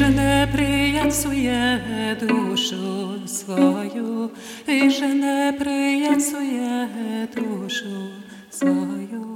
жене прияд сує душу свою, і жене прияд сує душу свою.